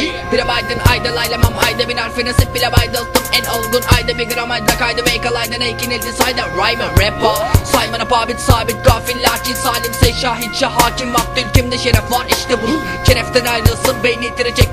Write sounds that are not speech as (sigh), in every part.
vay Bire baydın ayda laylamam ayda bin harfi nasip bile baydıldım En olgun ayda bir gram ayda kaydı Veykalayda neykin ildi sayda Rhyme rapper. Sayman abit sabit gafil lakin salim Sey şahit şah hakim. Vakti ülkemde şeref var işte bu. Şereften ayrılsın beyni itirecek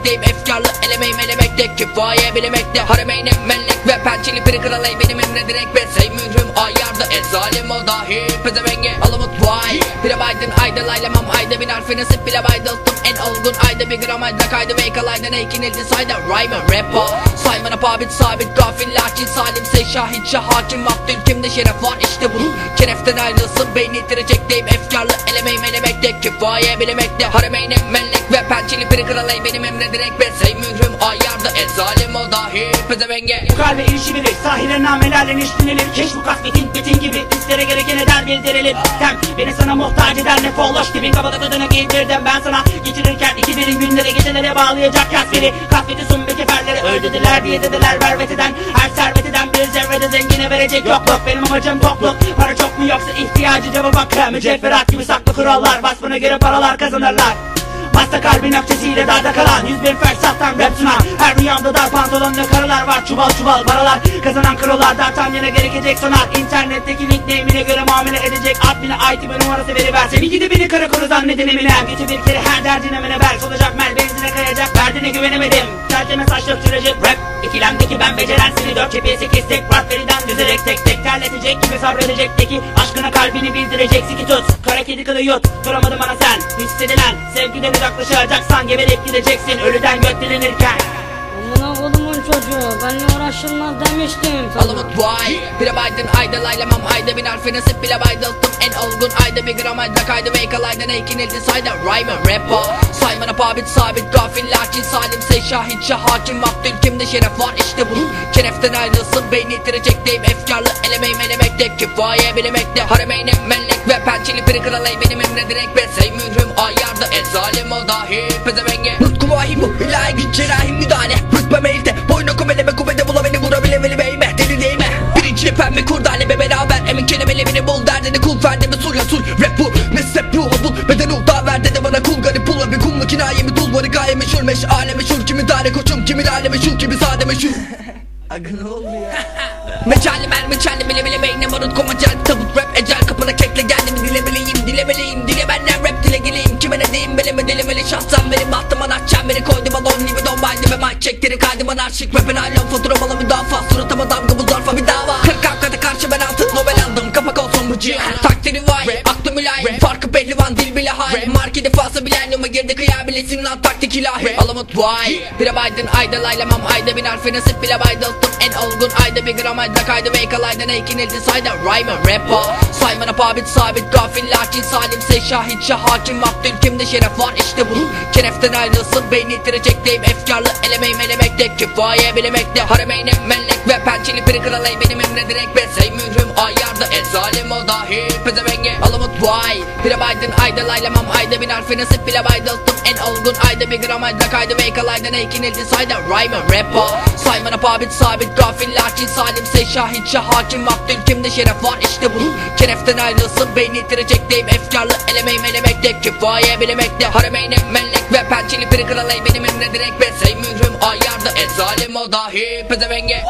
Efkarlı elemeyim elemekte kifaye bilemekte Haremeyne mellek ve pençeli bir kralay Benim emre direkt ve sey mührüm ayarda El zalim o dahi pezevenge alamut vay. Bire baydın ayda laylamam ayda bin harfi nasip bile baydıldım En olgun ayda bir gram ayda kaydı Veykalayda neykin ildi sayda Rhyme rapper Sayman abit sabit gafil lakin salim Sey şahit şah hakim vakti ülkemde şeref var? İşte bu Şereften ayrılsın beyni itirecek Efkarlı elemeyim elemekte kifaye bilemekte. Haremeyne mellek ve pençeli bir kralay Benim emre direkt ve sey mührüm ayarda. El zalim o dahi pezevenge. Bu kalbe ilişi bilir Sahile namelerle işlenilir Keş bu kasvetin bitin gibi. Üstlere gereken eder bildirilir. Sen beni sana muhtaç eder ne folloş dibin Kabada tadını giydirdim ben sana. Geçirirken iki derin günleri gecelere bağlayacak kasveri Kasveti sun be keferleri öldürdüler diye dediler Verveteden her serveteden bir zerrede zengine verecek yokluk. Benim amacım tokluk. Para çok mu yoksa ihtiyacı cevap hakkı Mücevherat gibi saklı kurallar. Vasfına göre paralar kazanırlar. Hasta kalbin öfkesiyle darda kalan. Yüz bin fersahtan rap sunar Her rüyamda dar pantolonlu karılar var. Çuval çuval paralar Kazanan krolar D'Artagnan'a gerekecek sanar. İnternetteki nickname'ine göre muamele edecek. Admine IT bir numarası veriver Seni gidi beni karı kuru zannedin emine Geçi bir kere her derdine mene ver Solacak mel benzine kayacak Derdine güvenemedim. Terceme saçlık sürecek rap İkilemdeki ben beceren seni. Dört cepheye sekiz tek Rap veriden düzerek tek tek terletecek gibi sabredecek. Teki aşkına kalbini bildirecek. Siki tut. Kara kedi kılı yut. Duramadım bana sen. Hissedilen Sevgiden uzaklaşacaksan geberip gideceksin. Ölüden gökdelenirken Amına kodumun çocuğu benimle uğraşılmaz demiştim sana. Alamut vay Bire baydın ayda laylamam ayda bin harfi nasip. Bile baydıldım En olgun ayda bir gram ayda kaydı. Veykalayda neykin ildi sayda Rhyme rapper Sayman abit sabit gafil lakin salim Sey şahit şah hakim vakti ülkemde şeref var işte bu Şereften ayrılsın beyni itirecek Efkarlı elemeyim elemekte kifaye bilemekte Haremeyne mellek ve pençeli bir kralay Benim emre direkt ve sey mührüm ayarda El zalim o dahi pezevenge. Nutku vahiy bu ilahi güç cerrahi müdahale. Rütbem elde boynu kumeleme kuvvete bula beni vurabile veli beyme Deli değme Birinci pembe kurdale beraber Emin kelimelerimi bul derdini kul ferdimi sul ya sul gaye meşhur meş aleme şur Kimi dare koçum kimi aleme şul kimi sade meşhur. (laughs) Aga ne oldu ya? (laughs) Meçali mer meçali bile bile beyne barut komacal Tabut rap ecel kapına kekle geldim. Dilemeliyim dilemeliyim Dile benden rap dile geleyim. Kime ne diyeyim beleme dilemeli şahsen benim bahtım anaç çemberi koydu balon gibi don baldi ve mic çektiri kaydı. Bana arşik rapin alon fatura bala müdafaa suratıma damga bu zarfa bir dava. Kırk hakikate karşı ben altın Nobel aldım. Kapak olsun bu cihan. Takdiri vay aklı mülayim farkı pehlivan dil bile hay. Marki defası bilen yuma girdi kıyabilesin lan taktik ilahi. Alamut vay Bire baydın ayda laylamam ayda bin harfi nasip bile baydıldım En olgun ayda bir gram ayda kaydı Veykalayda neykin ildi sayda Rhyme rapper. Sayman abit sabit gafil lakin salim. Sey şahit şah hakim vakti ülkemde şeref var işte bu. Şereften ayrılsın beyni itirecek Efkarlı. Elemeyim elemekte kifaye bilemekte. Haremeyne mellek ve pençeli bir kralay Benim emre direkt ve sey mührüm ayarda. El zalim o dahi pezevenge alamut vay Bire baydın ayda laylamam ayda bin harfi nasip bile baydıldım En olgun ayda bir gram ayda kaydı Veykalayda neykin ildi sayda Rhyme rapper Sayman abit sabit gafil lakin salim Sey şahit şah hakim vakti ülkemde şeref var işte bu Şereften ayrılsın beyni itirecek Efkarlı elemeyim elemekte kifaye bilemekte Haremeyne mellek ve pençeli bir kralay Benim emre direkt ve sey mührüm ayarda El zalim o dahi pezevenge